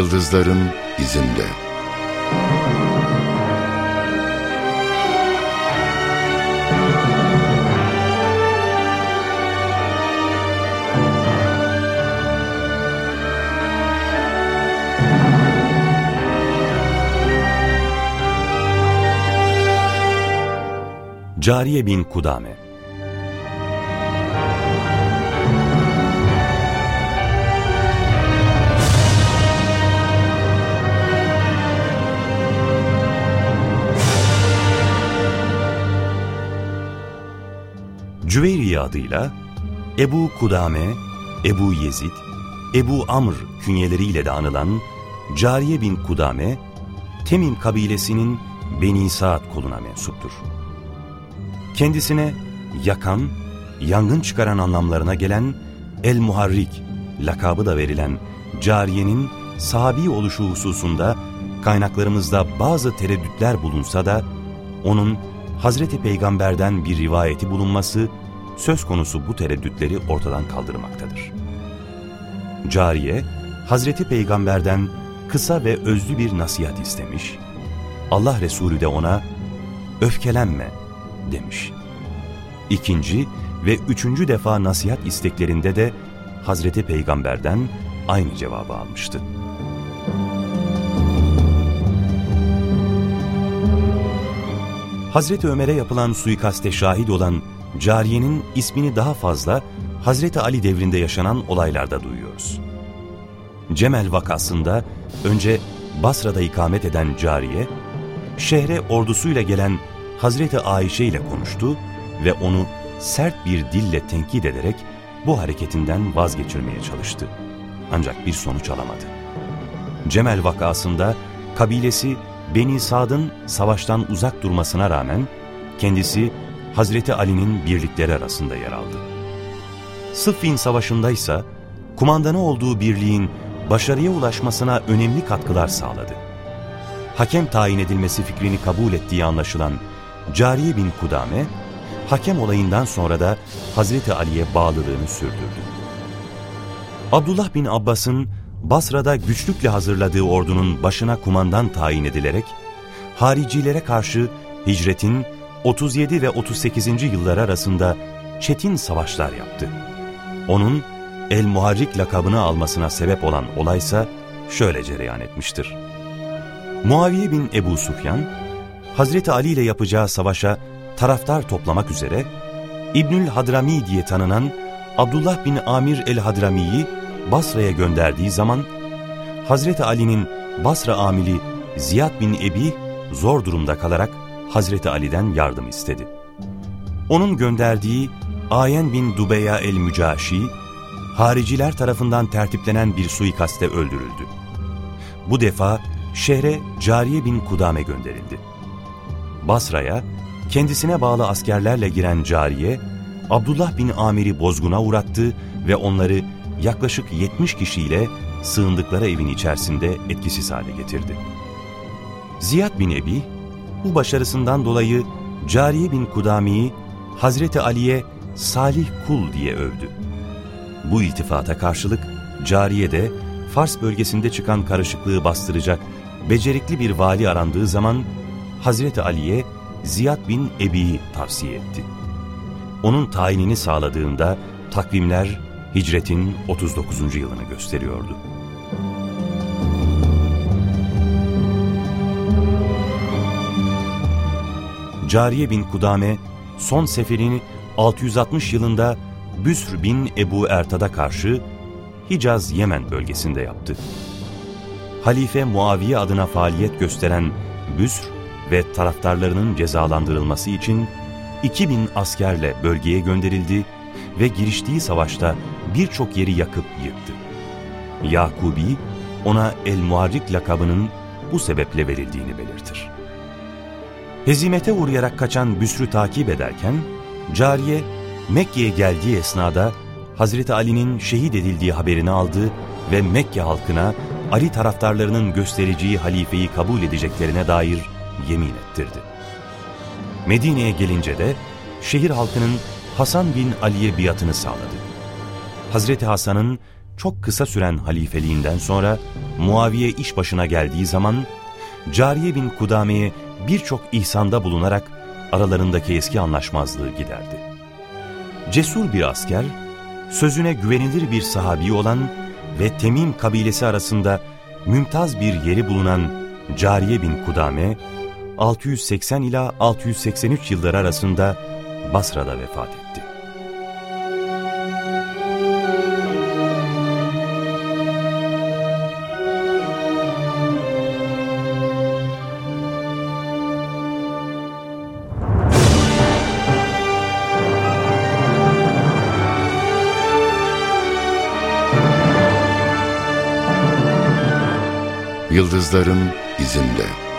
Yıldızların izinde. Cariye bin Kudame Cüveyriye adıyla Ebu Kudame, Ebu Yezid, Ebu Amr künyeleriyle de anılan Cariye bin Kudame, Temim kabilesinin Beni Saad koluna mensuptur. Kendisine yakan, yangın çıkaran anlamlarına gelen El-Muharrik lakabı da verilen cariyenin sahabi oluşu hususunda kaynaklarımızda bazı tereddütler bulunsa da onun Hazreti Peygamber'den bir rivayeti bulunması söz konusu bu tereddütleri ortadan kaldırmaktadır. Cariye, Hazreti Peygamber'den kısa ve özlü bir nasihat istemiş, Allah Resulü de ona öfkelenme demiş. İkinci ve üçüncü defa nasihat isteklerinde de Hazreti Peygamber'den aynı cevabı almıştı. Hazreti Ömer'e yapılan suikaste şahit olan cariyenin ismini daha fazla Hazreti Ali devrinde yaşanan olaylarda duyuyoruz. Cemel vakasında önce Basra'da ikamet eden cariye, şehre ordusuyla gelen Hazreti Ayşe ile konuştu ve onu sert bir dille tenkit ederek bu hareketinden vazgeçirmeye çalıştı. Ancak bir sonuç alamadı. Cemel vakasında kabilesi Beni Sad'ın savaştan uzak durmasına rağmen kendisi Hazreti Ali'nin birlikleri arasında yer aldı. Sıffin Savaşı'nda ise kumandanı olduğu birliğin başarıya ulaşmasına önemli katkılar sağladı. Hakem tayin edilmesi fikrini kabul ettiği anlaşılan Cariye bin Kudame, hakem olayından sonra da Hazreti Ali'ye bağlılığını sürdürdü. Abdullah bin Abbas'ın Basra'da güçlükle hazırladığı ordunun başına kumandan tayin edilerek, haricilere karşı hicretin 37 ve 38. yıllar arasında çetin savaşlar yaptı. Onun El-Muharrik lakabını almasına sebep olan olaysa şöyle cereyan etmiştir. Muaviye bin Ebu Sufyan, Hazreti Ali ile yapacağı savaşa taraftar toplamak üzere İbnül Hadrami diye tanınan Abdullah bin Amir el-Hadrami'yi Basra'ya gönderdiği zaman Hazreti Ali'nin Basra amili Ziyad bin Ebi zor durumda kalarak Hazreti Ali'den yardım istedi. Onun gönderdiği Ayen bin Dubeya el-Mücaşi, hariciler tarafından tertiplenen bir suikaste öldürüldü. Bu defa şehre Cariye bin Kudame gönderildi. Basra'ya kendisine bağlı askerlerle giren Cariye, Abdullah bin Amir'i bozguna uğrattı ve onları yaklaşık 70 kişiyle sığındıkları evin içerisinde etkisiz hale getirdi. Ziyad bin Ebi, bu başarısından dolayı Cariye bin Kudami'yi Hazreti Ali'ye Salih Kul diye övdü. Bu iltifata karşılık Cariye de Fars bölgesinde çıkan karışıklığı bastıracak becerikli bir vali arandığı zaman Hazreti Ali'ye Ziyad bin Ebi'yi tavsiye etti. Onun tayinini sağladığında takvimler hicretin 39. yılını gösteriyordu. Cariye bin Kudame son seferini 660 yılında Büsr bin Ebu Ertad'a karşı Hicaz Yemen bölgesinde yaptı. Halife Muaviye adına faaliyet gösteren Büsr ve taraftarlarının cezalandırılması için 2000 askerle bölgeye gönderildi ve giriştiği savaşta birçok yeri yakıp yıktı. Yakubi ona El-Muharrik lakabının bu sebeple verildiğini belirtir. Hezimete uğrayarak kaçan Büsr'ü takip ederken, Cariye Mekke'ye geldiği esnada Hazreti Ali'nin şehit edildiği haberini aldı ve Mekke halkına Ali taraftarlarının göstereceği halifeyi kabul edeceklerine dair yemin ettirdi. Medine'ye gelince de şehir halkının Hasan bin Ali'ye biatını sağladı. Hazreti Hasan'ın çok kısa süren halifeliğinden sonra Muaviye iş başına geldiği zaman Cariye bin Kudame'ye birçok ihsanda bulunarak aralarındaki eski anlaşmazlığı giderdi. Cesur bir asker, sözüne güvenilir bir sahabi olan ve Temim kabilesi arasında mümtaz bir yeri bulunan Cariye bin Kudame, 680 ila 683 yılları arasında Basra'da vefat etti. Yıldızların izinde.